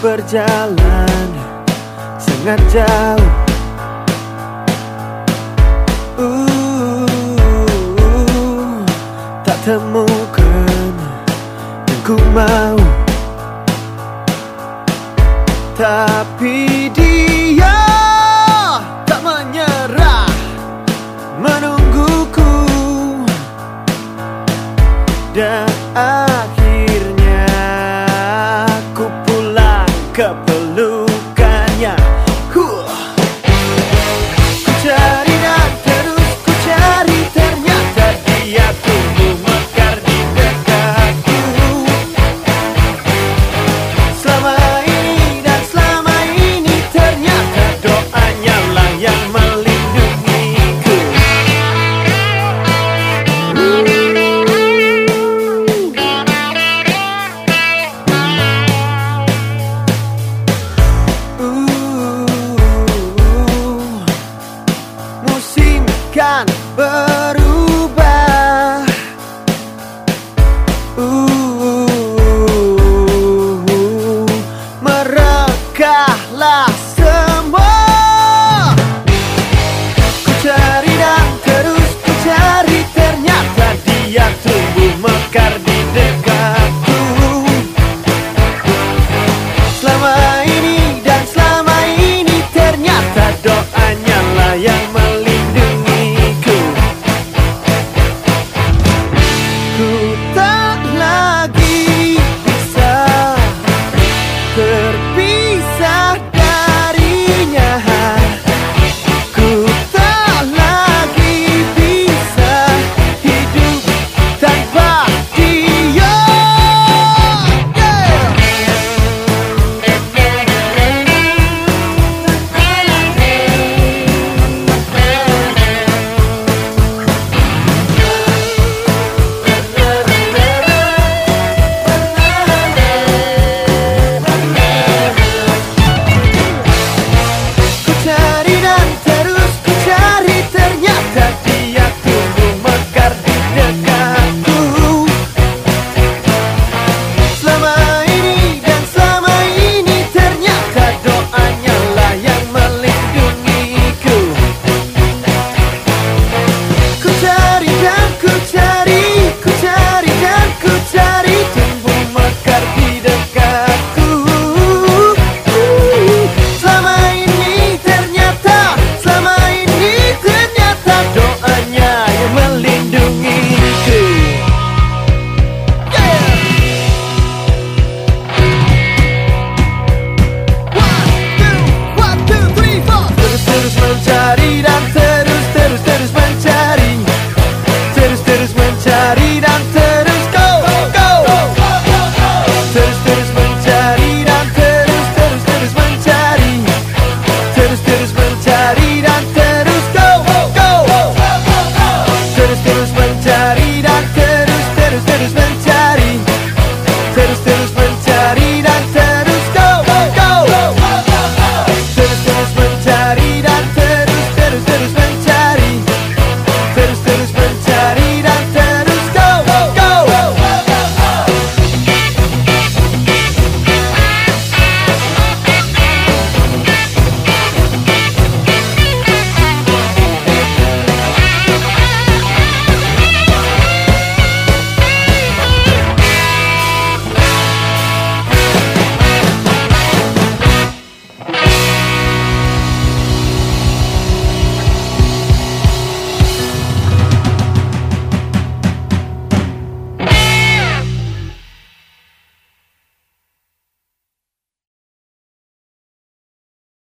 berjalan sangat jauh. Uh, Tak temukan yang ku mau. Tapi dia tak menyerah menungguku. Dan up but